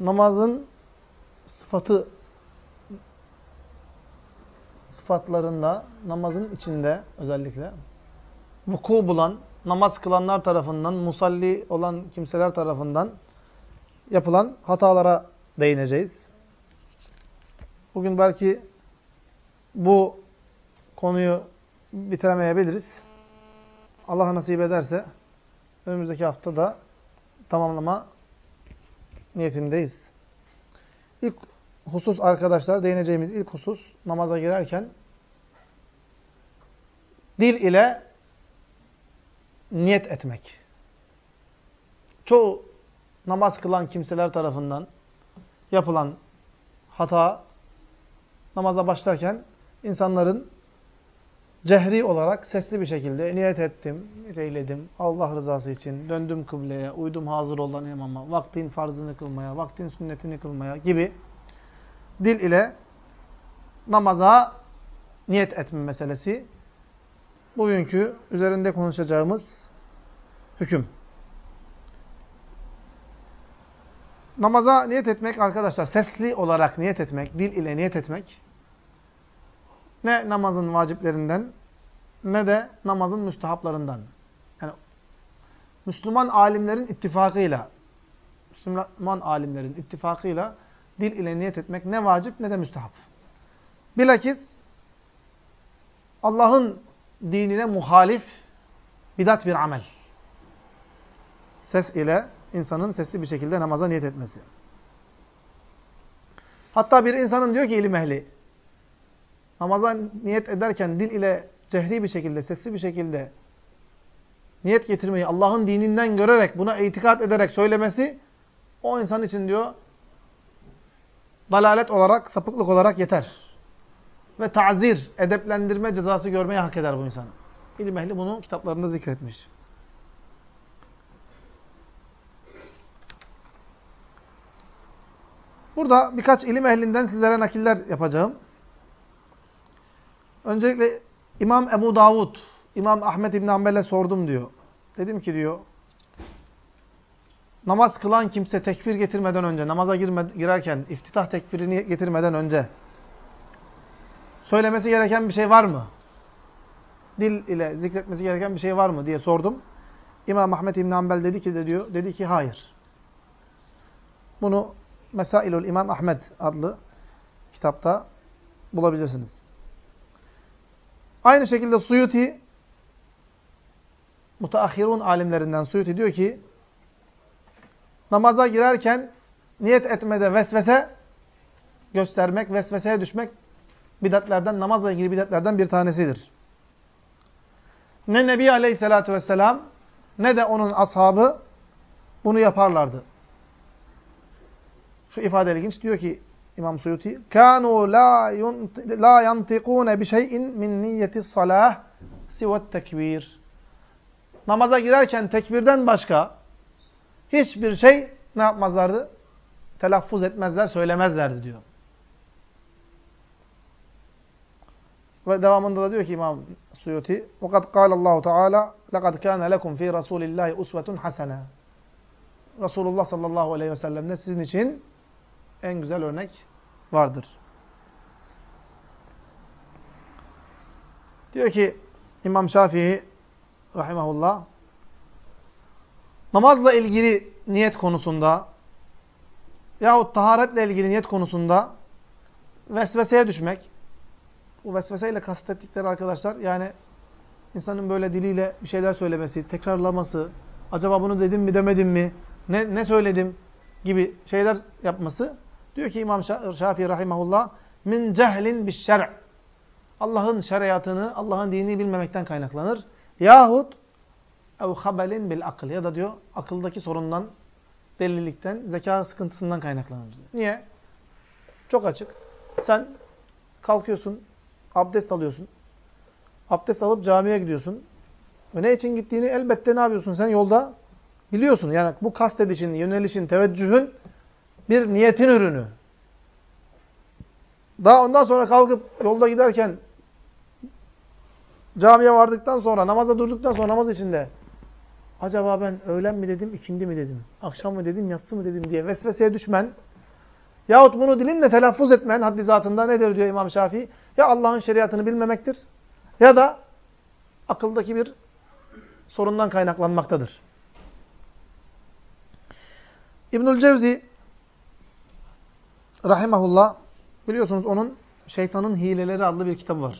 namazın sıfatı sıfatlarında, namazın içinde özellikle vuku bulan, namaz kılanlar tarafından, musalli olan kimseler tarafından yapılan hatalara değineceğiz. Bugün belki bu konuyu bitiremeyebiliriz. Allah nasip ederse önümüzdeki hafta da tamamlama niyetindeyiz. İlk husus arkadaşlar, değineceğimiz ilk husus namaza girerken dil ile niyet etmek. Çoğu namaz kılan kimseler tarafından yapılan hata namaza başlarken insanların cehri olarak sesli bir şekilde niyet ettim, eyledim Allah rızası için, döndüm kıbleye, uydum hazır olan imama, vaktin farzını kılmaya, vaktin sünnetini kılmaya gibi dil ile namaza niyet etme meselesi bugünkü üzerinde konuşacağımız hüküm. Namaza niyet etmek arkadaşlar, sesli olarak niyet etmek, dil ile niyet etmek, ne namazın vaciplerinden, ne de namazın müstehaplarından. Yani Müslüman alimlerin ittifakıyla, Müslüman alimlerin ittifakıyla dil ile niyet etmek ne vacip ne de müstehap. Bilakis Allah'ın dinine muhalif bidat bir amel. Ses ile insanın sesli bir şekilde namaza niyet etmesi. Hatta bir insanın diyor ki ilim ehli, namaza niyet ederken dil ile cehri bir şekilde, sesli bir şekilde niyet getirmeyi Allah'ın dininden görerek, buna itikat ederek söylemesi o insan için diyor dalalet olarak, sapıklık olarak yeter. Ve tazir, edeplendirme cezası görmeye hak eder bu insan. İlim ehli bunu kitaplarında zikretmiş. Burada birkaç ilim ehlinden sizlere nakiller yapacağım. Öncelikle İmam Ebu Davud, İmam Ahmet İbn Hanbel'e sordum diyor. Dedim ki diyor, namaz kılan kimse tekbir getirmeden önce, namaza girme, girerken, iftitah tekbirini getirmeden önce söylemesi gereken bir şey var mı? Dil ile zikretmesi gereken bir şey var mı diye sordum. İmam Ahmet İbn Hanbel dedi ki de diyor, dedi ki hayır. Bunu Mesailul İmam Ahmet adlı kitapta bulabilirsiniz. Aynı şekilde Suyuti mutaahhirun alimlerinden Suyuti diyor ki namaza girerken niyet etmede vesvese göstermek, vesveseye düşmek bidatlerden, namazla ilgili bidatlerden bir tanesidir. Ne Nebi Aleyhisselatü Vesselam ne de onun ashabı bunu yaparlardı. Şu ifade ilginç diyor ki İmam Suyuti kanu la la yantikun bi şey'in min niyeti salah sivet tekbir. Namaza girerken tekbirden başka hiçbir şey ne yapmazlardı? Telaffuz etmezler, söylemezlerdi diyor. Ve devamında da diyor ki İmam Suyuti وَقَدْ قَالَ اللّٰهُ تَعَالَى لَقَدْ كَانَ لَكُمْ ف۪ي رَسُولِ اللّٰهِ اُسْوَةٌ حَسَنًا Resulullah sallallahu aleyhi ve sellem'de sizin için en güzel örnek vardır. Diyor ki İmam Şafii rahimahullah namazla ilgili niyet konusunda yahut taharetle ilgili niyet konusunda vesveseye düşmek bu vesveseyle kastettikleri arkadaşlar yani insanın böyle diliyle bir şeyler söylemesi, tekrarlaması, acaba bunu dedim mi demedim mi, ne, ne söyledim gibi şeyler yapması Diyor ki İmam Şafii rahimahullah min cehlin bis şer' Allah'ın şeriatını, Allah'ın dinini bilmemekten kaynaklanır. Yahut ev habelin bil akıl ya da diyor akıldaki sorundan, delilikten, zeka sıkıntısından kaynaklanır. Niye? Çok açık. Sen kalkıyorsun, abdest alıyorsun. Abdest alıp camiye gidiyorsun. Ve ne için gittiğini elbette ne yapıyorsun sen yolda? Biliyorsun. Yani bu kastedişin, yönelişin, teveccühün bir niyetin ürünü. Daha ondan sonra kalkıp yolda giderken camiye vardıktan sonra, namaza durduktan sonra namaz içinde acaba ben öğlen mi dedim, ikindi mi dedim, akşam mı dedim, yatsı mı dedim diye vesveseye düşmen yahut bunu dilinle telaffuz etmen haddi zatında nedir diyor İmam Şafii? Ya Allah'ın şeriatını bilmemektir ya da akıldaki bir sorundan kaynaklanmaktadır. İbnül Cevzi rahimahullah biliyorsunuz onun Şeytanın Hileleri adlı bir kitabı var.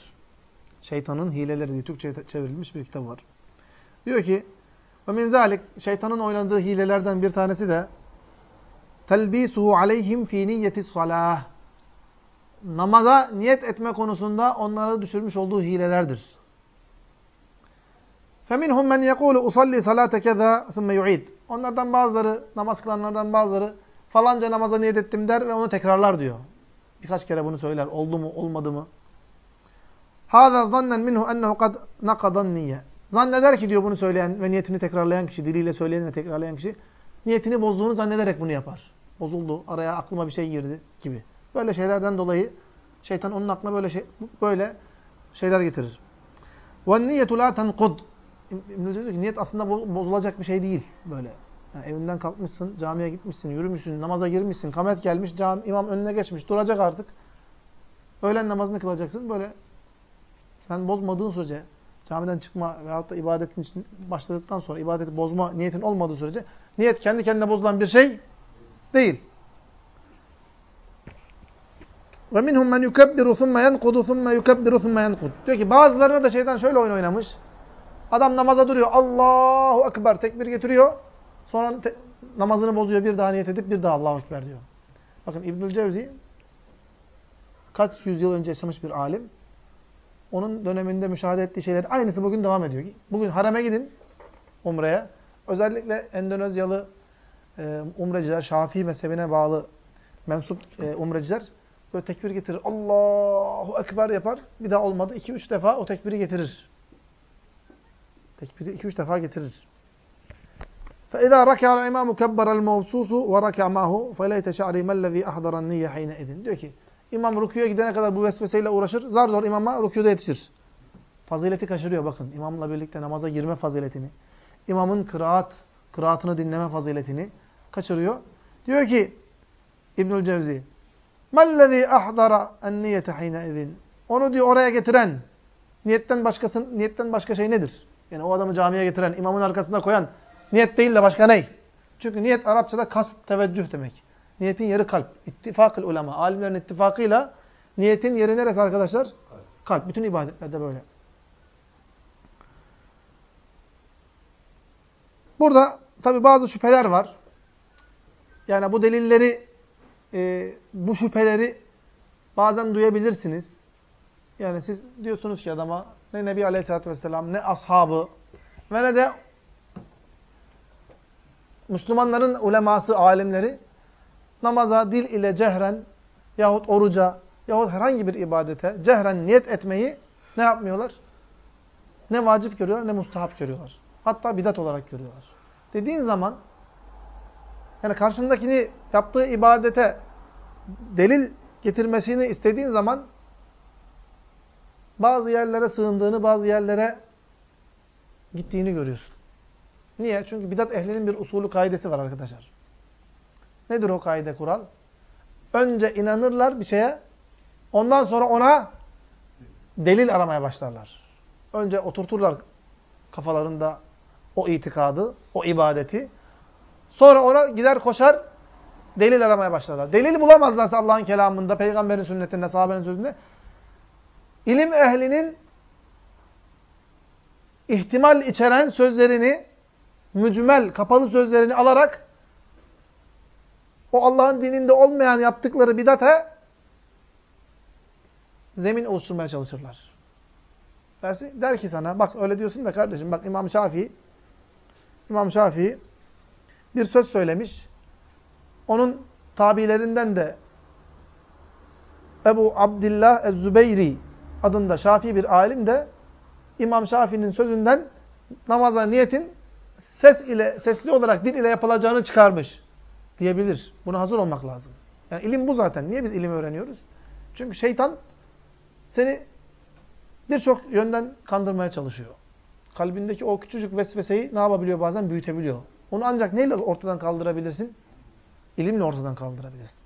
Şeytanın Hileleri diye Türkçe'ye çevrilmiş bir kitabı var. Diyor ki ve min zalik şeytanın oynadığı hilelerden bir tanesi de telbisuhu aleyhim fi niyyeti salah. Namaza niyet etme konusunda onlara düşürmüş olduğu hilelerdir. فَمِنْهُمْ مَنْ يَقُولُ usalli salate keza ثُمَّ يُعِيدُ Onlardan bazıları, namaz kılanlardan bazıları falanca namaza niyet ettim der ve onu tekrarlar diyor. Birkaç kere bunu söyler. Oldu mu, olmadı mı? Hâzâ zannen minhu ennehu kad nakadan niyye. Zanneder ki diyor bunu söyleyen ve niyetini tekrarlayan kişi, diliyle söyleyen ve tekrarlayan kişi, niyetini bozduğunu zannederek bunu yapar. Bozuldu, araya aklıma bir şey girdi gibi. Böyle şeylerden dolayı şeytan onun aklına böyle şey, böyle şeyler getirir. Ve niyetu la tenkud. İbn-i niyet aslında bozulacak bir şey değil. Böyle yani evinden kalkmışsın, camiye gitmişsin, yürümüşsün, namaza girmişsin, kamet gelmiş, cami, imam önüne geçmiş, duracak artık. Öğlen namazını kılacaksın. Böyle sen bozmadığın sürece, camiden çıkma veyahut da ibadetin için başladıktan sonra ibadeti bozma niyetin olmadığı sürece niyet kendi kendine bozulan bir şey değil. Ve minhum men yukebbiru thumma yenkudu thumma yukebbiru thumma yenkud. Diyor ki bazılarına da şeytan şöyle oyun oynamış. Adam namaza duruyor. Allahu Ekber tekbir getiriyor. Sonra namazını bozuyor. Bir daha niyet edip bir daha Allahu Ekber diyor. Bakın İbnül Cevzi kaç yüzyıl önce yaşamış bir alim. Onun döneminde müşahede ettiği şeyler aynısı bugün devam ediyor. Bugün hareme gidin umreye. Özellikle Endonezyalı e, umreciler, Şafii mezhebine bağlı mensup e, umreciler böyle tekbir getirir. Allahu Ekber yapar. Bir daha olmadı. 2-3 defa o tekbiri getirir. Tekbiri iki üç defa getirir. فَاِذَا رَكَعَ الْاِمَامُ كَبَّرَ الْمَوْسُوسُ وَرَكَعْ مَاهُ فَلَيْتَ شَعْرِي مَلَّذ۪ي اَحْضَرَ النِّيَّ حَيْنَ edin. Diyor ki, imam rüküye gidene kadar bu vesveseyle uğraşır. Zar zor imama rüküde yetişir. Fazileti kaçırıyor bakın. İmamla birlikte namaza girme faziletini. İmamın kıraat, kıraatını dinleme faziletini kaçırıyor. Diyor ki İbnül Cevzi, مَلَّذ۪ي اَحْضَرَ النِّيَّةَ حَيْنَ edin. Onu diyor oraya getiren, niyetten başkası, niyetten başka şey nedir? Yani o adamı camiye getiren, imamın arkasında koyan niyet değil de başka ney? Çünkü niyet Arapçada kast, teveccüh demek. Niyetin yeri kalp. İttifakıl ulema. Alimlerin ittifakıyla niyetin yeri neresi arkadaşlar? Kalp. kalp. Bütün ibadetlerde böyle. Burada tabi bazı şüpheler var. Yani bu delilleri, e, bu şüpheleri bazen duyabilirsiniz. Yani siz diyorsunuz ki adama ne Nebi Aleyhisselatü Vesselam ne ashabı ve ne de Müslümanların uleması, alimleri namaza dil ile cehren yahut oruca yahut herhangi bir ibadete cehren niyet etmeyi ne yapmıyorlar? Ne vacip görüyorlar ne mustahap görüyorlar. Hatta bidat olarak görüyorlar. Dediğin zaman yani karşındakini yaptığı ibadete delil getirmesini istediğin zaman bazı yerlere sığındığını, bazı yerlere gittiğini görüyorsun. Niye? Çünkü bidat ehlinin bir usulü kaidesi var arkadaşlar. Nedir o kaide kural? Önce inanırlar bir şeye, ondan sonra ona delil aramaya başlarlar. Önce oturturlar kafalarında o itikadı, o ibadeti. Sonra ona gider koşar, delil aramaya başlarlar. Delil bulamazlarsa Allah'ın kelamında, peygamberin sünnetinde, sahabenin sözünde ilim ehlinin ihtimal içeren sözlerini, mücmel, kapalı sözlerini alarak o Allah'ın dininde olmayan yaptıkları bidate zemin oluşturmaya çalışırlar. Dersi, der ki sana, bak öyle diyorsun da kardeşim, bak İmam Şafii, İmam Şafii bir söz söylemiş. Onun tabilerinden de Ebu Abdillah Ez-Zübeyri adında Şafii bir alim de İmam Şafii'nin sözünden namaza niyetin ses ile sesli olarak dil ile yapılacağını çıkarmış diyebilir. Buna hazır olmak lazım. Yani ilim bu zaten. Niye biz ilim öğreniyoruz? Çünkü şeytan seni birçok yönden kandırmaya çalışıyor. kalbindeki o küçücük vesveseyi ne yapabiliyor bazen? Büyütebiliyor. Onu ancak neyle ortadan kaldırabilirsin? İlimle ortadan kaldırabilirsin.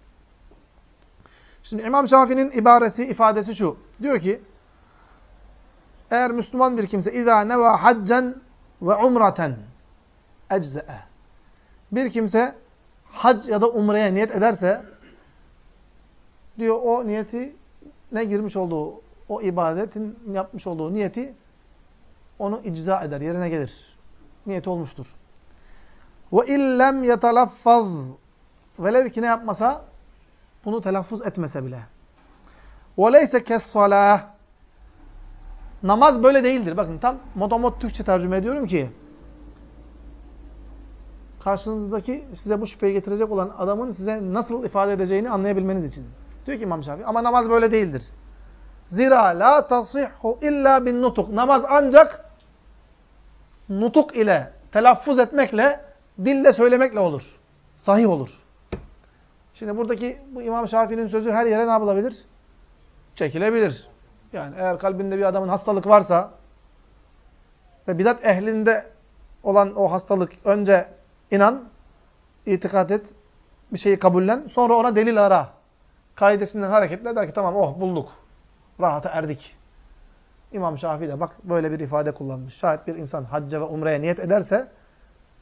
Şimdi İmam Şafii'nin ibaresi, ifadesi şu. Diyor ki, eğer Müslüman bir kimse اِذَا نَوَى حَجًّا وَعُمْرَةً ecze'e. Bir kimse hac ya da umreye niyet ederse diyor o niyeti ne girmiş olduğu o ibadetin yapmış olduğu niyeti onu icza eder, yerine gelir. Niyet olmuştur. Ve illem yetelaffaz velev ki ne yapmasa bunu telaffuz etmese bile. Ve leyse kessalah namaz böyle değildir. Bakın tam motomot Türkçe tercüme ediyorum ki karşınızdaki size bu şüpheyi getirecek olan adamın size nasıl ifade edeceğini anlayabilmeniz için. Diyor ki İmam Şafii ama namaz böyle değildir. Zira la tasihhu illa bin nutuk. Namaz ancak nutuk ile, telaffuz etmekle, dille söylemekle olur. Sahih olur. Şimdi buradaki bu İmam Şafii'nin sözü her yere ne yapılabilir? Çekilebilir. Yani eğer kalbinde bir adamın hastalık varsa ve bidat ehlinde olan o hastalık önce inan, itikat et, bir şeyi kabullen, sonra ona delil ara. Kaidesinden hareketle der ki tamam oh bulduk. Rahata erdik. İmam Şafii de bak böyle bir ifade kullanmış. Şayet bir insan hacca ve umreye niyet ederse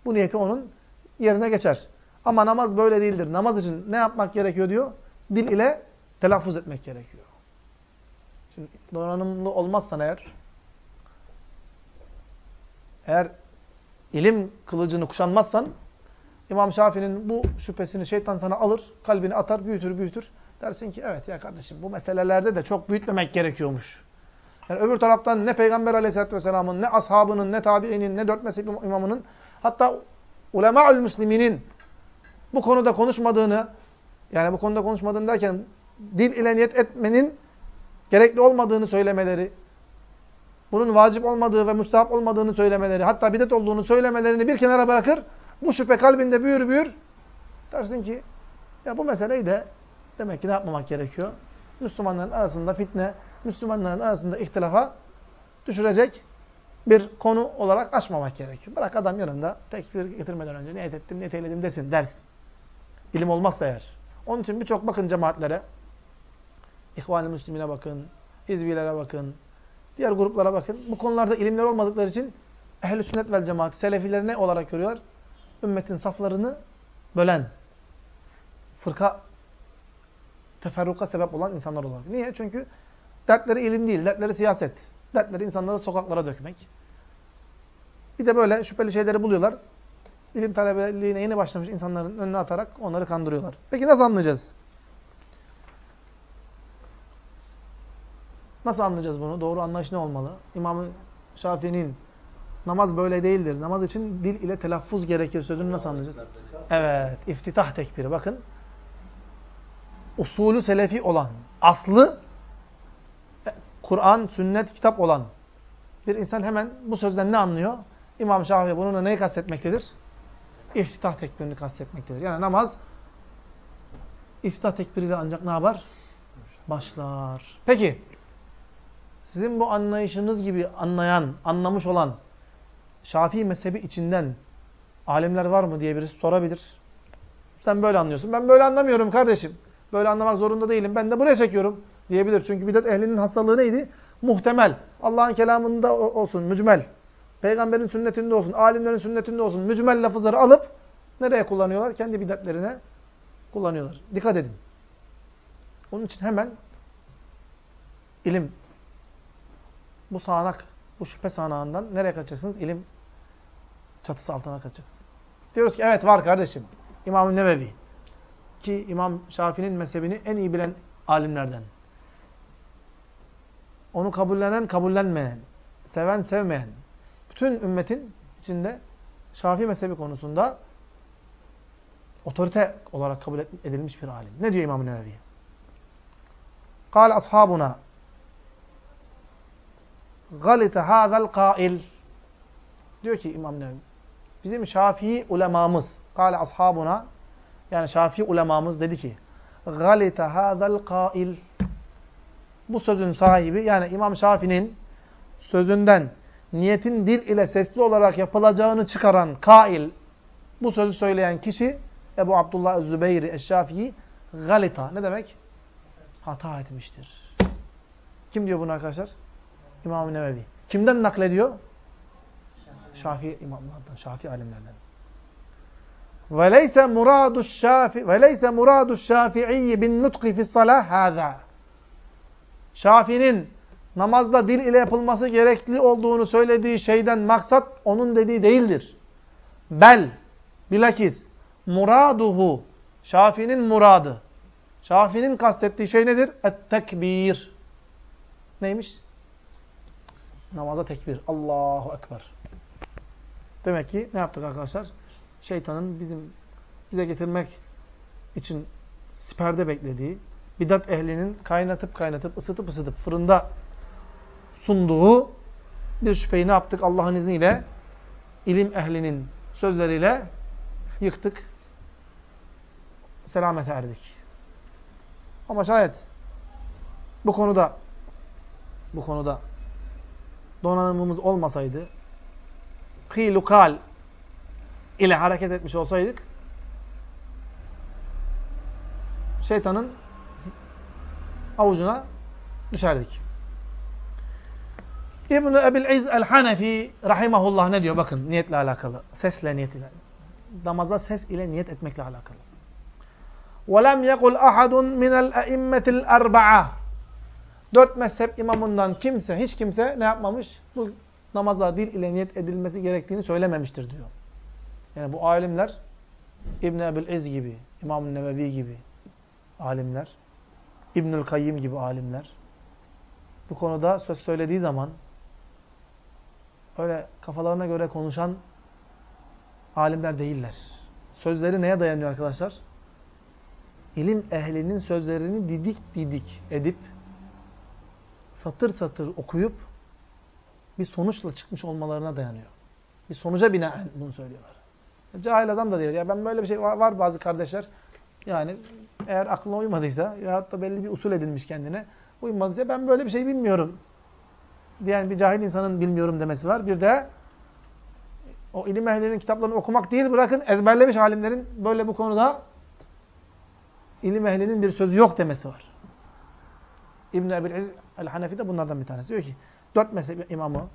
bu niyeti onun yerine geçer. Ama namaz böyle değildir. Namaz için ne yapmak gerekiyor diyor? Dil ile telaffuz etmek gerekiyor. Şimdi donanımlı olmazsan eğer eğer ilim kılıcını kuşanmazsan İmam Şafii'nin bu şüphesini şeytan sana alır, kalbini atar, büyütür, büyütür. Dersin ki evet ya kardeşim bu meselelerde de çok büyütmemek gerekiyormuş. Yani öbür taraftan ne Peygamber aleyhissalatü vesselamın, ne ashabının, ne tabiinin, ne dört mezhep imamının, hatta ulema'ül müsliminin bu konuda konuşmadığını, yani bu konuda konuşmadığını derken dil ile niyet etmenin gerekli olmadığını söylemeleri, bunun vacip olmadığı ve müstahap olmadığını söylemeleri, hatta bidet olduğunu söylemelerini bir kenara bırakır, bu şüphe kalbinde büyür büyür, dersin ki, ya bu meseleyi de demek ki ne yapmamak gerekiyor? Müslümanların arasında fitne, Müslümanların arasında ihtilafa düşürecek bir konu olarak açmamak gerekiyor. Bırak adam yanında tekbir getirmeden önce niyet ettim, niyet eyledim desin, dersin. İlim olmazsa eğer. Onun için birçok bakın cemaatlere, İhvan-ı Müslümine bakın, Hizbilere bakın, diğer gruplara bakın. Bu konularda ilimler olmadıkları için ehl-i sünnet vel cemaat, selefileri ne olarak görüyorlar? Ümmetin saflarını bölen, fırka, teferruka sebep olan insanlar olarak. Niye? Çünkü dertleri ilim değil, dertleri siyaset. Dertleri insanları sokaklara dökmek. Bir de böyle şüpheli şeyleri buluyorlar. İlim talebeliğine yeni başlamış insanların önüne atarak onları kandırıyorlar. Peki nasıl anlayacağız? Nasıl anlayacağız bunu? Doğru anlayış ne olmalı? İmam-ı Şafii'nin namaz böyle değildir. Namaz için dil ile telaffuz gerekir sözünü nasıl anlayacağız? Evet. iftitah tekbiri. Bakın. Usulü selefi olan, aslı Kur'an, sünnet, kitap olan bir insan hemen bu sözden ne anlıyor? İmam Şafii bununla neyi kastetmektedir? İftitah tekbirini kastetmektedir. Yani namaz iftitah tekbiriyle ancak ne yapar? Başlar. Peki, sizin bu anlayışınız gibi anlayan, anlamış olan Şafii mezhebi içinden alimler var mı diye birisi sorabilir. Sen böyle anlıyorsun. Ben böyle anlamıyorum kardeşim. Böyle anlamak zorunda değilim. Ben de buraya çekiyorum diyebilir. Çünkü bidat ehlinin hastalığı neydi? Muhtemel. Allah'ın kelamında olsun, mücmel. Peygamberin sünnetinde olsun, alimlerin sünnetinde olsun. Mücmel lafızları alıp nereye kullanıyorlar? Kendi bidatlerine kullanıyorlar. Dikkat edin. Onun için hemen ilim bu sağanak, bu şüphe sağanağından nereye kaçacaksınız? İlim çatısı altına kaçacaksınız. Diyoruz ki evet var kardeşim. İmam-ı Nevevi. Ki İmam Şafii'nin mezhebini en iyi bilen alimlerden. Onu kabullenen, kabullenmeyen, seven, sevmeyen. Bütün ümmetin içinde Şafii mezhebi konusunda otorite olarak kabul edilmiş bir alim. Ne diyor İmam-ı Nevevi? Kale ashabuna galite hâzel kail. Diyor ki İmam Nevevi. Bizim Şafii ulemamız, kâle ashabuna, yani Şafii ulemamız dedi ki, galite hâzel kail. Bu sözün sahibi, yani İmam Şafii'nin sözünden niyetin dil ile sesli olarak yapılacağını çıkaran kail, bu sözü söyleyen kişi Ebu Abdullah Zübeyri Eşşafii galita. Ne demek? Hata etmiştir. Kim diyor bunu arkadaşlar? İmam-ı Nevevi. Kimden naklediyor? Şafii imamlardan, Şafii alimlerden. Ve leyse muradu şafi ve leyse muradu şafi'i bin nutqi fi salah hâzâ. Şafi'nin namazda dil ile yapılması gerekli olduğunu söylediği şeyden maksat onun dediği değildir. Bel, bilakis, muraduhu, Şafi'nin muradı. Şafi'nin kastettiği şey nedir? Et-tekbir. Neymiş? Namaza tekbir. Allahu Ekber. Demek ki ne yaptık arkadaşlar? Şeytanın bizim bize getirmek için siperde beklediği, bidat ehlinin kaynatıp kaynatıp, ısıtıp ısıtıp fırında sunduğu bir şüpheyi ne yaptık Allah'ın izniyle? ilim ehlinin sözleriyle yıktık. Selamete erdik. Ama şayet bu konuda bu konuda donanımımız olmasaydı kîlukal ile hareket etmiş olsaydık şeytanın avucuna düşerdik. İbn-i Ebil-İz el-Hanefi rahimahullah ne diyor? Bakın niyetle alakalı. Sesle niyet ile. Namaza ses ile niyet etmekle alakalı. وَلَمْ يَقُلْ أَحَدٌ مِنَ الْاَئِمَّةِ الْاَرْبَعَةِ Dört mezhep imamından kimse, hiç kimse ne yapmamış? Bu namaza dil ile niyet edilmesi gerektiğini söylememiştir diyor. Yani bu alimler İbn Ebu'l İz gibi, İmam Nevevi gibi alimler, İbnül Kayyim gibi alimler bu konuda söz söylediği zaman öyle kafalarına göre konuşan alimler değiller. Sözleri neye dayanıyor arkadaşlar? İlim ehlinin sözlerini didik didik edip satır satır okuyup bir sonuçla çıkmış olmalarına dayanıyor. Bir sonuca binaen bunu söylüyorlar. Cahil adam da diyor ya ben böyle bir şey var, var bazı kardeşler yani eğer aklına uymadıysa ya da belli bir usul edilmiş kendine uymadıysa ben böyle bir şey bilmiyorum diyen bir cahil insanın bilmiyorum demesi var. Bir de o ilim ehlinin kitaplarını okumak değil bırakın ezberlemiş alimlerin böyle bu konuda ilim ehlinin bir sözü yok demesi var. İbn-i Ebu'l-İz el-Hanefi de bunlardan bir tanesi. Diyor ki dört mezhep imamı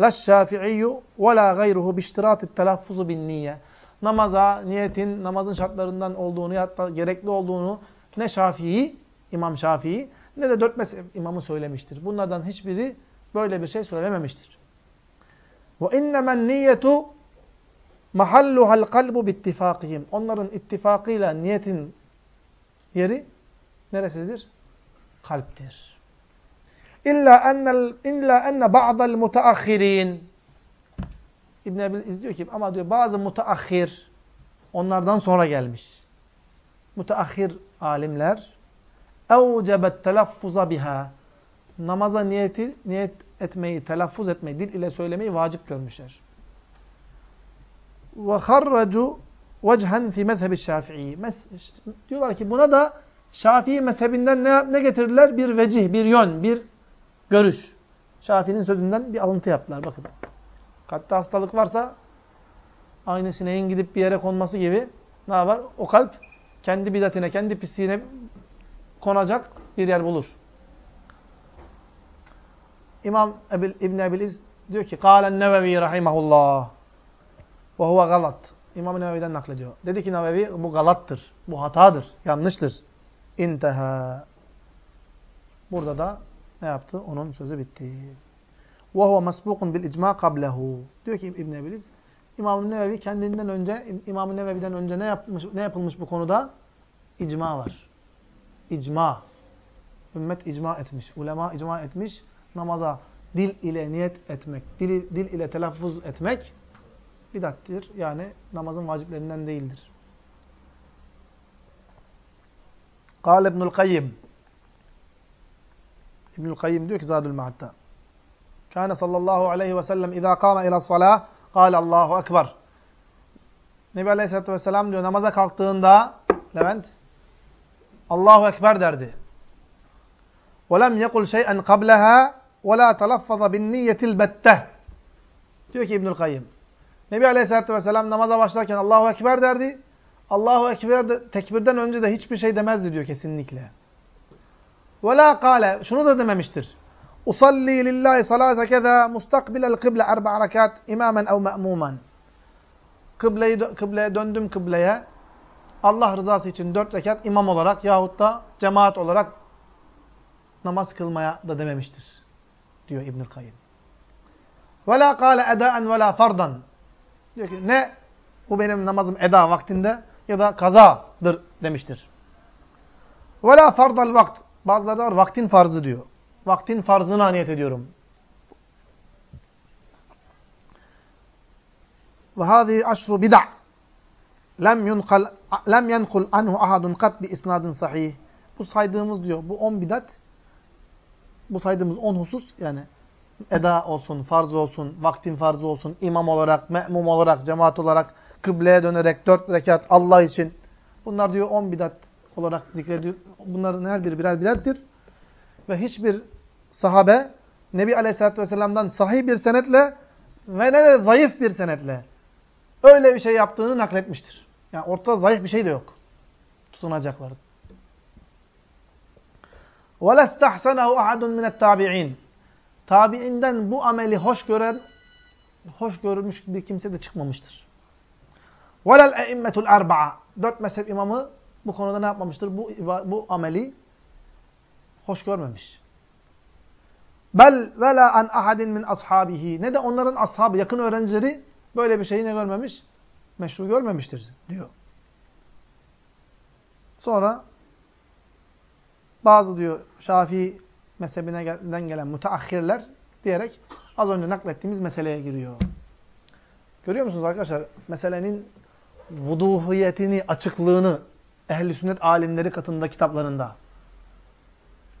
la şafi'iyyu ve la gayruhu biştirati telaffuzu bin niyye. Namaza, niyetin, namazın şartlarından olduğunu da gerekli olduğunu ne Şafii, İmam Şafii ne de dört mezhep imamı söylemiştir. Bunlardan hiçbiri böyle bir şey söylememiştir. Ve innemen niyetu mahalluhal kalbu bittifakihim. Onların ittifakıyla niyetin yeri neresidir? Kalptir. İlla ennel illa enne ba'dal mutaahhirin İbn Ebil izliyor ki ama diyor bazı mutaahhir onlardan sonra gelmiş. Mutaahhir alimler evcebet telaffuza biha namaza niyeti niyet etmeyi, telaffuz etmeyi, dil ile söylemeyi vacip görmüşler. Ve harracu vecihen fi mezhebi Şafii. Diyorlar ki buna da Şafii mezhebinden ne, ne getirirler? Bir vecih, bir yön, bir görüş. Şafii'nin sözünden bir alıntı yaptılar. Bakın. Kalpte hastalık varsa aynı sineğin gidip bir yere konması gibi ne var? O kalp kendi bidatine, kendi pisliğine konacak bir yer bulur. İmam Ebil, İbn Ebiliz diyor ki Kâlen Nevevi rahimahullah ve huve galat. İmam Nevevi'den naklediyor. Dedi ki Nevevi bu galattır. Bu hatadır. Yanlıştır. İnteha. Burada da ne yaptı? Onun sözü bitti. Mesbukun bil icma kablehu. Diyor ki İbn Ebiliz İmam Nevevi kendinden önce İmam Nevevi'den önce ne yapmış ne yapılmış bu konuda? İcma var. İcma. Ümmet icma etmiş. Ulema icma etmiş namaza dil ile niyet etmek, dil, dil ile telaffuz etmek bidattir. Yani namazın vaciplerinden değildir. Kâle İbnül Kayyim İbnül Kayyim diyor ki Zadül Ma'atta Kâne sallallahu aleyhi ve sellem izâ kâme ila salâh kâle Allahu Ekber Nebi Aleyhisselatü Vesselam diyor namaza kalktığında Levent Allahu Ekber derdi. وَلَمْ يَقُلْ شَيْئًا قَبْلَهَا وَلَا تَلَفَّظَ بِالنِّيَّةِ الْبَتَّةِ Diyor ki İbnül Kayyım. Nebi Aleyhisselatü Vesselam namaza başlarken Allahu Ekber derdi. Allahu Ekber de, tekbirden önce de hiçbir şey demezdi diyor kesinlikle. Ve la kâle. Şunu da dememiştir. Usalli lillahi salâse keza mustakbilel kıble erba rekat imamen ev me'mumen. Kıbleyi, kıbleye döndüm kıbleye. Allah rızası için dört rekat imam olarak yahut da cemaat olarak namaz kılmaya da dememiştir. Diyor İbnül Kayyım. Ve la kâle edâen ve la fardan. Diyor ki ne bu benim namazım eda vaktinde ya da kazadır demiştir. Ve la fardal vakt. Bazıları var vaktin farzı diyor. Vaktin farzını niyet ediyorum. Ve hâzî aşru bid'a. Lem yunkal lem yenkul anhu ahadun kat bi isnadin sahih. Bu saydığımız diyor bu 10 bidat bu saydığımız 10 husus yani eda olsun, farz olsun, vaktin farzı olsun, imam olarak, me'mum olarak, cemaat olarak, kıbleye dönerek dört rekat Allah için. Bunlar diyor 10 bidat olarak zikrediyor. Bunların her biri birer bidattir. Ve hiçbir sahabe Nebi Aleyhisselatü Vesselam'dan sahih bir senetle ve ne de zayıf bir senetle öyle bir şey yaptığını nakletmiştir. Yani ortada zayıf bir şey de yok. Tutunacakları. وَلَا اسْتَحْسَنَهُ اَحَدٌ مِنَ التَّابِعِينَ Tabiinden bu ameli hoş gören, hoş görmüş bir kimse de çıkmamıştır. Velel e'immetul erba'a. Dört mezhep imamı bu konuda ne yapmamıştır? Bu, bu ameli hoş görmemiş. Bel ve la an ahadin min ashabihi. Ne de onların ashabı, yakın öğrencileri böyle bir şeyi ne görmemiş? Meşru görmemiştir diyor. Sonra bazı diyor Şafii mezhebinden gelen müteahhirler diyerek az önce naklettiğimiz meseleye giriyor. Görüyor musunuz arkadaşlar? Meselenin vuduhiyetini, açıklığını ehli sünnet alimleri katında kitaplarında.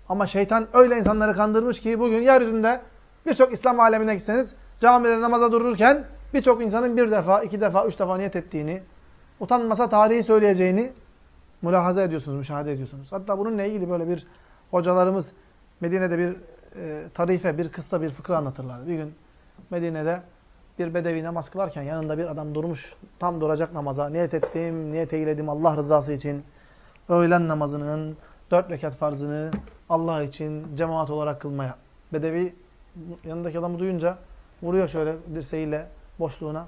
Ama şeytan öyle insanları kandırmış ki bugün yeryüzünde birçok İslam alemine gitseniz camide namaza dururken birçok insanın bir defa, iki defa, üç defa niyet ettiğini, utanmasa tarihi söyleyeceğini mülahaza ediyorsunuz, müşahede ediyorsunuz. Hatta bununla ilgili böyle bir hocalarımız Medine'de bir e, tarife, bir kıssa, bir fıkra anlatırlar. Bir gün Medine'de bir bedevi namaz kılarken yanında bir adam durmuş. Tam duracak namaza. Niyet ettim, niyet eyledim Allah rızası için. Öğlen namazının dört rekat farzını Allah için cemaat olarak kılmaya. Bedevi yanındaki adamı duyunca vuruyor şöyle dirseğiyle boşluğuna.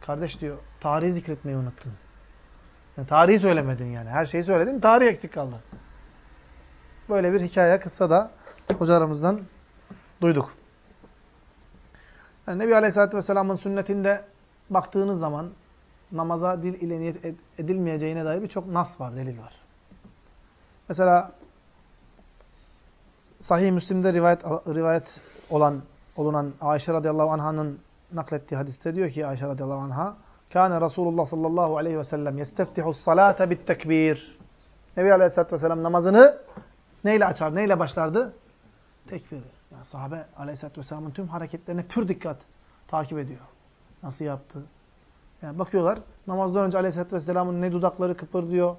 Kardeş diyor, tarihi zikretmeyi unuttun. Yani tarihi söylemedin yani. Her şeyi söyledin, tarih eksik kaldı. Böyle bir hikaye, kıssa da hocalarımızdan duyduk. Yani Nebi Aleyhisselatü Vesselam'ın sünnetinde baktığınız zaman namaza dil ile niyet edilmeyeceğine dair birçok nas var, delil var. Mesela Sahih Müslim'de rivayet, rivayet olan olunan Ayşe radıyallahu anh'ın naklettiği hadiste diyor ki Ayşe radıyallahu anh'a Kâne Resulullah sallallahu aleyhi ve sellem yesteftihu salate bit tekbir. Nebi aleyhissalatü vesselam namazını neyle açar, neyle başlardı? Tekbir. Yani sahabe aleyhissalatü vesselamın tüm hareketlerine pür dikkat takip ediyor. Nasıl yaptı? Yani bakıyorlar namazdan önce aleyhissalatü vesselamın ne dudakları kıpırdıyor,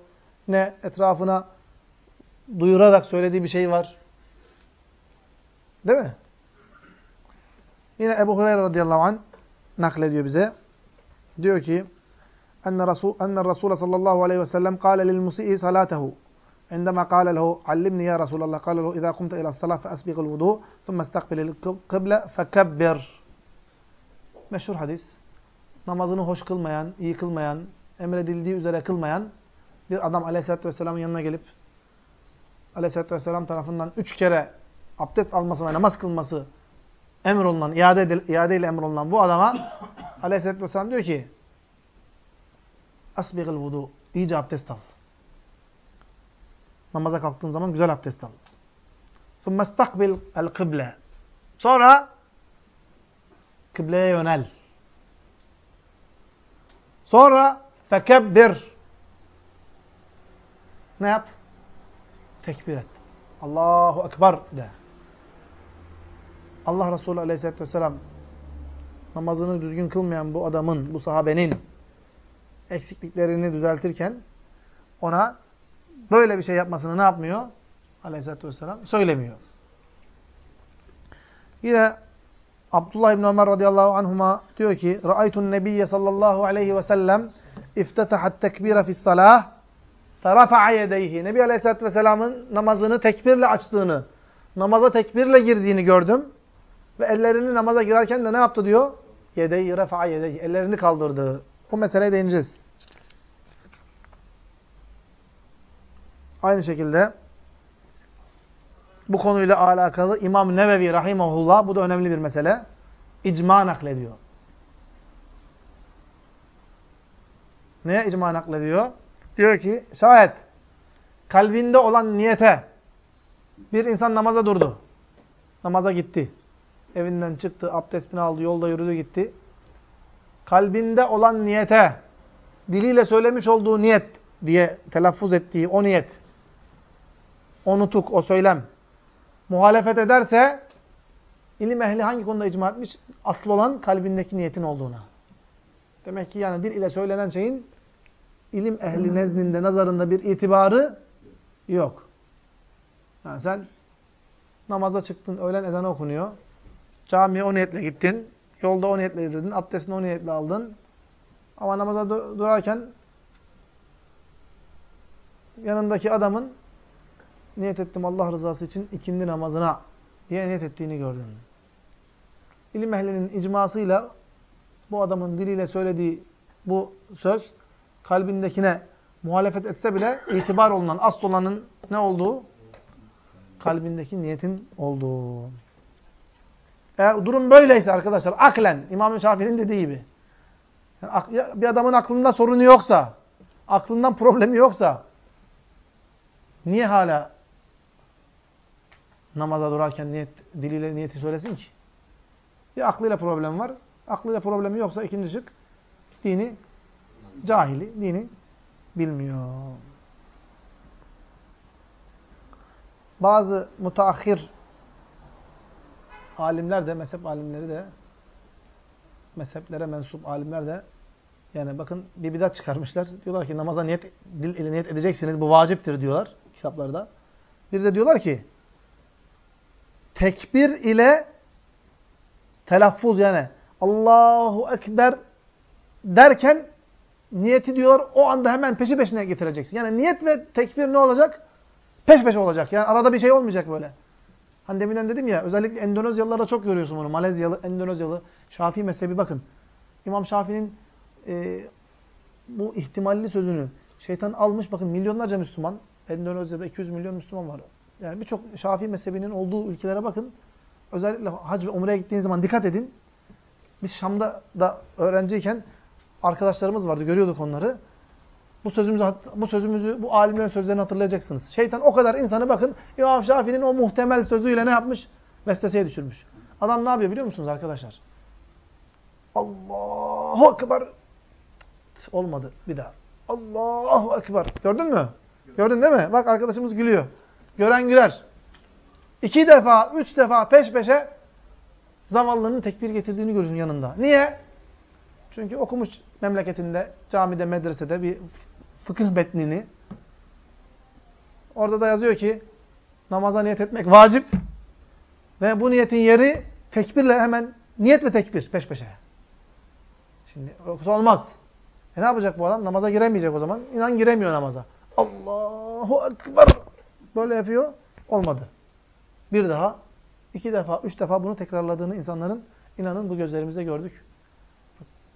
ne etrafına duyurarak söylediği bir şey var. Değil mi? Yine Ebu Hureyre radıyallahu anh naklediyor bize. Diyor ki enne Resul enne Resul sallallahu aleyhi ve sellem kâle lil musii salatehu عندما قال له علمني يا رسول الله قال له إذا قمت إلى الصلاة فأسبغ الوضوء ثم استقبل القبلة فكبر Meşhur hadis. Namazını hoş kılmayan, iyi kılmayan, emredildiği üzere kılmayan bir adam Aleyhisselatü Vesselam'ın yanına gelip Aleyhisselatü Vesselam tarafından üç kere abdest alması ve namaz kılması emrolunan, iade, iade ile emrolunan bu adama Aleyhisselatü Vesselam diyor ki Asbigil vudu. iyice abdest al. Namaza kalktığın zaman güzel abdest al. ثُمَّ اسْتَقْبِلْ الْقِبْلَ Sonra kıbleye yönel. Sonra fekebbir. Ne yap? Tekbir et. Allahu Ekber de. Allah Resulü Aleyhisselatü Vesselam namazını düzgün kılmayan bu adamın, bu sahabenin eksikliklerini düzeltirken ona böyle bir şey yapmasını ne yapmıyor? Aleyhisselatü Vesselam söylemiyor. Yine Abdullah İbni Ömer radıyallahu anhuma diyor ki Ra'aytun nebiyye sallallahu aleyhi ve sellem iftetahat tekbire fis salah ferafa'a yedeyhi. Nebi aleyhisselatü vesselamın namazını tekbirle açtığını, namaza tekbirle girdiğini gördüm. Ve ellerini namaza girerken de ne yaptı diyor? Yedeyi refa'a yedeyi. Ellerini kaldırdı. Bu meseleye değineceğiz. Aynı şekilde bu konuyla alakalı İmam Nevevi Rahimahullah, bu da önemli bir mesele, icma naklediyor. Neye icma naklediyor? Diyor ki, şayet kalbinde olan niyete bir insan namaza durdu. Namaza gitti. Evinden çıktı, abdestini aldı, yolda yürüdü gitti. Kalbinde olan niyete, diliyle söylemiş olduğu niyet diye telaffuz ettiği o niyet, o nutuk, o söylem, muhalefet ederse ilim ehli hangi konuda icma etmiş? Asıl olan kalbindeki niyetin olduğuna. Demek ki yani dil ile söylenen şeyin ilim ehli nezdinde, nazarında bir itibarı yok. Yani sen namaza çıktın, öğlen ezanı okunuyor. Camiye o niyetle gittin. Yolda o niyetle yürüdün. Abdestini o niyetle aldın. Ama namaza durarken yanındaki adamın niyet ettim Allah rızası için ikindi namazına diye niyet ettiğini gördüm. İlim ehlinin icmasıyla bu adamın diliyle söylediği bu söz kalbindekine muhalefet etse bile itibar olunan, asıl olanın ne olduğu? Kalbindeki niyetin olduğu. Eğer durum böyleyse arkadaşlar aklen, İmam-ı Şafii'nin dediği gibi bir adamın aklında sorunu yoksa, aklından problemi yoksa niye hala namaza durarken niyet, diliyle niyeti söylesin ki? Bir aklıyla problem var. Aklıyla problemi yoksa ikinci şık dini cahili, dini bilmiyor. Bazı mutaahhir alimler de, mezhep alimleri de, mezheplere mensup alimler de, yani bakın bir bidat çıkarmışlar. Diyorlar ki namaza niyet, dil ile niyet edeceksiniz. Bu vaciptir diyorlar kitaplarda. Bir de diyorlar ki tekbir ile telaffuz yani Allahu Ekber derken niyeti diyorlar o anda hemen peşi peşine getireceksin. Yani niyet ve tekbir ne olacak? Peş peşe olacak. Yani arada bir şey olmayacak böyle. Hani deminden dedim ya özellikle Endonezyalılarda çok görüyorsun bunu. Malezyalı, Endonezyalı, Şafii mezhebi bakın. İmam Şafii'nin e, bu ihtimalli sözünü şeytan almış bakın milyonlarca Müslüman. Endonezya'da 200 milyon Müslüman var. Yani birçok Şafii mezhebinin olduğu ülkelere bakın. Özellikle hac ve umreye gittiğiniz zaman dikkat edin. Biz Şam'da da öğrenciyken arkadaşlarımız vardı. Görüyorduk onları. Bu sözümüzü, bu sözümüzü, bu alimlerin sözlerini hatırlayacaksınız. Şeytan o kadar insanı bakın İmam Şafii'nin o muhtemel sözüyle ne yapmış? Vesveseye düşürmüş. Adam ne yapıyor biliyor musunuz arkadaşlar? Allahu Ekber. Olmadı bir daha. Allahu Ekber. Gördün mü? Gördün değil mi? Bak arkadaşımız gülüyor. Gören güler. İki defa, üç defa peş peşe zavallının tekbir getirdiğini görürsün yanında. Niye? Çünkü okumuş memleketinde, camide, medresede bir fıkıh metnini. Orada da yazıyor ki namaza niyet etmek vacip. Ve bu niyetin yeri tekbirle hemen niyet ve tekbir peş peşe. Şimdi yoksa olmaz. E ne yapacak bu adam? Namaza giremeyecek o zaman. İnan giremiyor namaza. Allahu Ekber. Böyle yapıyor. Olmadı. Bir daha, iki defa, üç defa bunu tekrarladığını insanların inanın bu gözlerimizde gördük.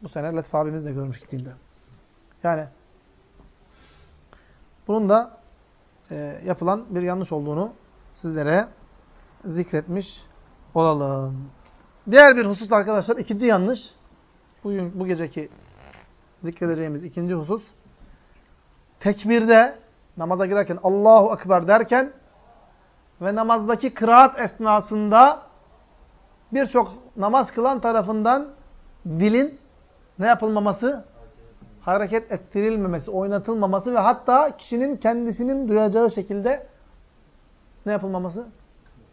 Bu sene Latif abimiz de görmüş gittiğinde. Yani bunun da e, yapılan bir yanlış olduğunu sizlere zikretmiş olalım. Diğer bir husus arkadaşlar, ikinci yanlış. Bugün, bu geceki zikredeceğimiz ikinci husus. Tekbirde, namaza girerken Allahu Ekber derken ve namazdaki kıraat esnasında birçok namaz kılan tarafından dilin ne yapılmaması? Hareket ettirilmemesi, oynatılmaması ve hatta kişinin kendisinin duyacağı şekilde ne yapılmaması?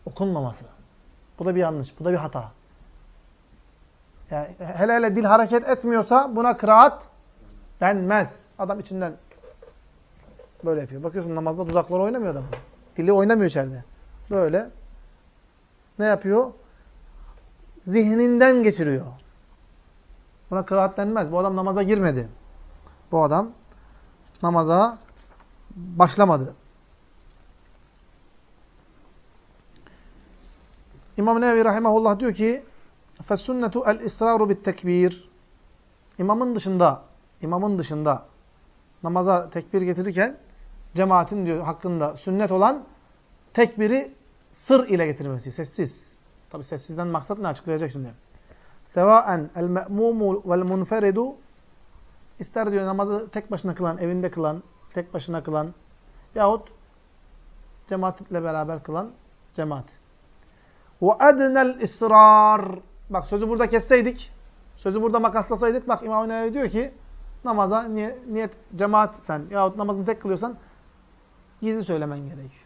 Okunmaması. Bu da bir yanlış, bu da bir hata. Yani hele hele dil hareket etmiyorsa buna kıraat denmez. Adam içinden böyle yapıyor. Bakıyorsun namazda dudakları oynamıyor adam. Dili oynamıyor içeride. Böyle ne yapıyor? zihninden geçiriyor. Buna kıraat denmez. Bu adam namaza girmedi. Bu adam namaza başlamadı. İmam Nevevi Rahimahullah diyor ki فَالسُنَّةُ الْاِسْرَارُ بِالْتَكْبِيرِ İmamın dışında, imamın dışında namaza tekbir getirirken cemaatin diyor hakkında sünnet olan tekbiri sır ile getirmesi, sessiz. Tabi sessizden maksat ne açıklayacak şimdi. Sevaen el me'mumu vel munferidu ister diyor namazı tek başına kılan, evinde kılan, tek başına kılan yahut cemaatle beraber kılan cemaat. Ve adnel israr. Bak sözü burada kesseydik, sözü burada makaslasaydık bak İmam Nevevi diyor ki namaza niyet, niyet cemaat sen yahut namazını tek kılıyorsan gizli söylemen gerekiyor.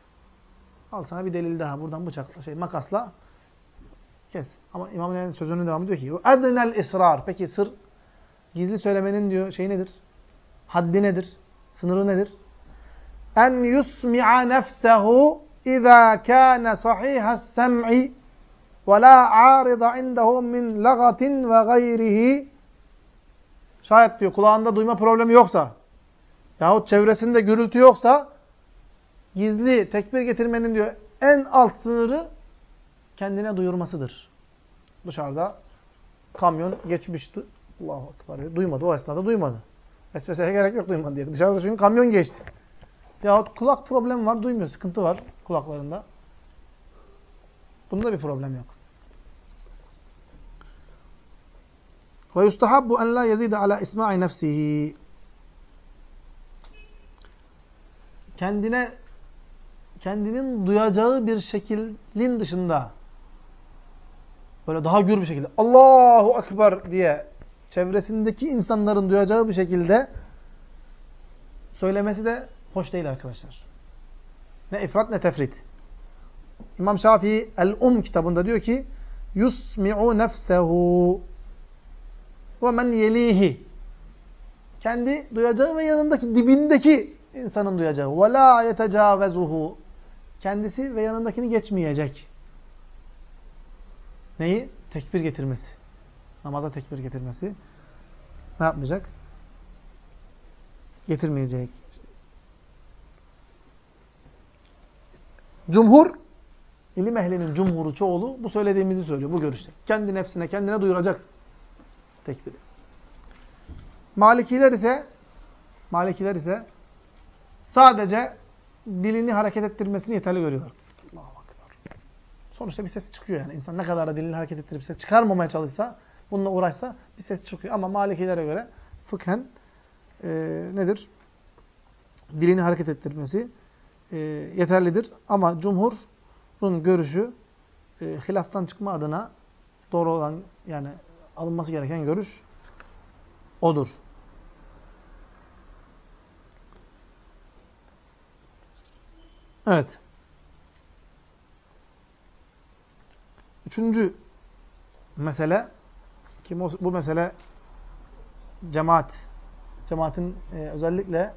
Al sana bir delil daha buradan bıçakla şey makasla kes. Ama İmam Nevevi'nin sözünün devamı diyor ki adnel israr. Peki sır gizli söylemenin diyor şey nedir? Haddi nedir? Sınırı nedir? En yusmi'a nefsehu iza kana sahihas sem'i ve la arida indehu min lagatin ve gayrihi Şayet diyor kulağında duyma problemi yoksa yahut çevresinde gürültü yoksa gizli tekbir getirmenin diyor en alt sınırı kendine duyurmasıdır. Dışarıda kamyon geçmişti. Allahu Ekber. Duymadı. O esnada duymadı. Vesveseye gerek yok duymadı diye. Dışarıda çünkü kamyon geçti. Yahut kulak problemi var. Duymuyor. Sıkıntı var kulaklarında. Bunda bir problem yok. Ve yustahabbu en la yezide ala isma'i nefsihi. Kendine kendinin duyacağı bir şeklin dışında böyle daha gür bir şekilde Allahu Ekber diye çevresindeki insanların duyacağı bir şekilde söylemesi de hoş değil arkadaşlar. Ne ifrat ne tefrit. İmam Şafii El-Um kitabında diyor ki yusmi'u nefsehu ve men yelihi kendi duyacağı ve yanındaki dibindeki insanın duyacağı la yetecavezuhu kendisi ve yanındakini geçmeyecek. Neyi? Tekbir getirmesi. Namaza tekbir getirmesi. Ne yapmayacak? Getirmeyecek. Cumhur, ilim ehlinin cumhuru çoğulu bu söylediğimizi söylüyor bu görüşte. Kendi nefsine, kendine duyuracaksın tekbiri. Malikiler ise Malikiler ise sadece dilini hareket ettirmesini yeterli görüyorlar. Sonuçta bir ses çıkıyor yani. İnsan ne kadar da dilini hareket ettirip ses çıkarmamaya çalışsa, bununla uğraşsa bir ses çıkıyor. Ama Malikilere göre fıkhen e, nedir? Dilini hareket ettirmesi e, yeterlidir. Ama cumhurun görüşü e, hilaftan çıkma adına doğru olan yani alınması gereken görüş odur. Evet. Üçüncü mesele ki bu mesele cemaat. Cemaatin e, özellikle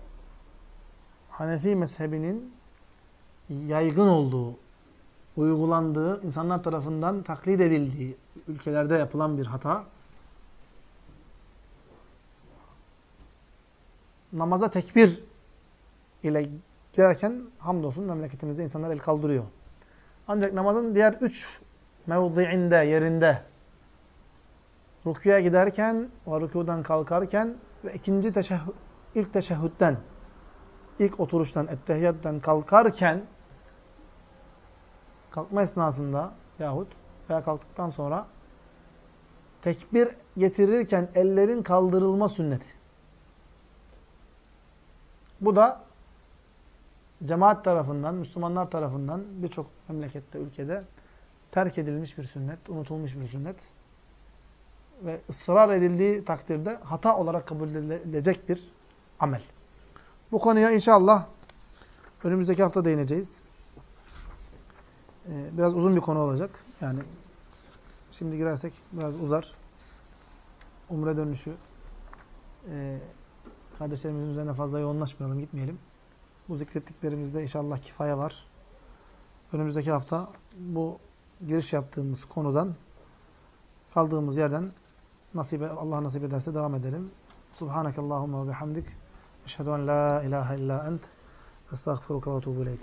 Hanefi mezhebinin yaygın olduğu, uygulandığı, insanlar tarafından taklit edildiği ülkelerde yapılan bir hata. Namaza tekbir ile girerken hamdolsun memleketimizde insanlar el kaldırıyor. Ancak namazın diğer üç mevdiinde, yerinde rüküye giderken ve rükudan kalkarken ve ikinci teşehhüd, ilk teşehhütten, ilk oturuştan, ettehiyyattan kalkarken kalkma esnasında yahut veya kalktıktan sonra tekbir getirirken ellerin kaldırılma sünneti. Bu da cemaat tarafından, Müslümanlar tarafından birçok memlekette, ülkede terk edilmiş bir sünnet, unutulmuş bir sünnet ve ısrar edildiği takdirde hata olarak kabul edilecek bir amel. Bu konuya inşallah önümüzdeki hafta değineceğiz. Ee, biraz uzun bir konu olacak. Yani şimdi girersek biraz uzar. Umre dönüşü. Ee, kardeşlerimizin üzerine fazla yoğunlaşmayalım, gitmeyelim. Bu zikrettiklerimizde inşallah kifaya var. Önümüzdeki hafta bu giriş yaptığımız konudan kaldığımız yerden nasip Allah nasip ederse devam edelim. Subhanakallahumma ve bihamdik. Eşhedü en la ilahe illa ent. Estağfiruka ve etûbü ileyk.